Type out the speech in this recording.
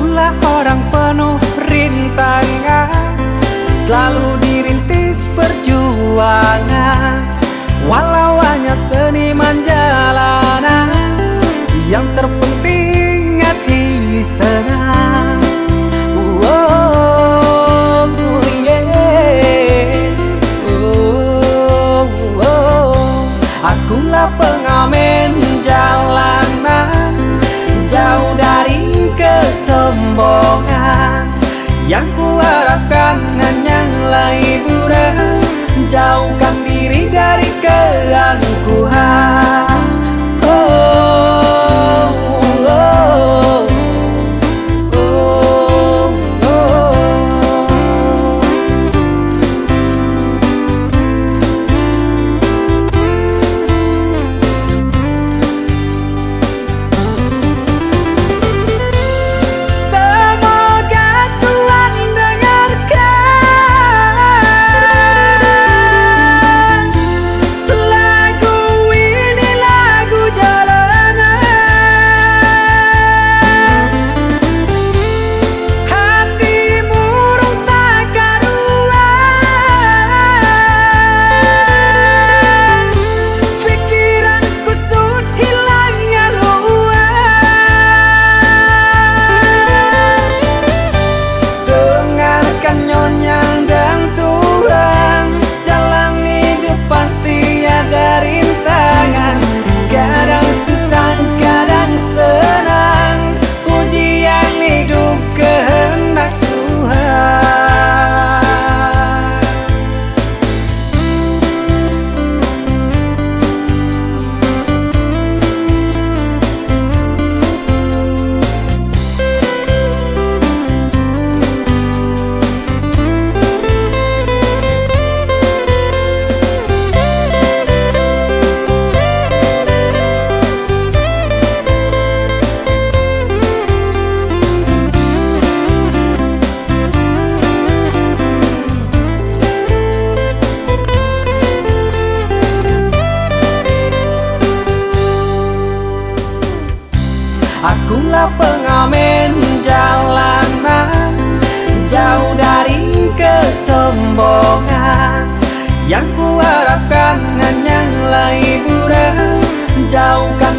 Akulah orang penuh rintangan. Selalu dirintis perjuangan. Walau hanya seniman kesombongan Yang kuharapkan hanyalah hiburan Jauhkan diri dari Pengamen jalanan Jauh dari kesombongan. Yang kuharapkan hanyalah hiburan Jauhkan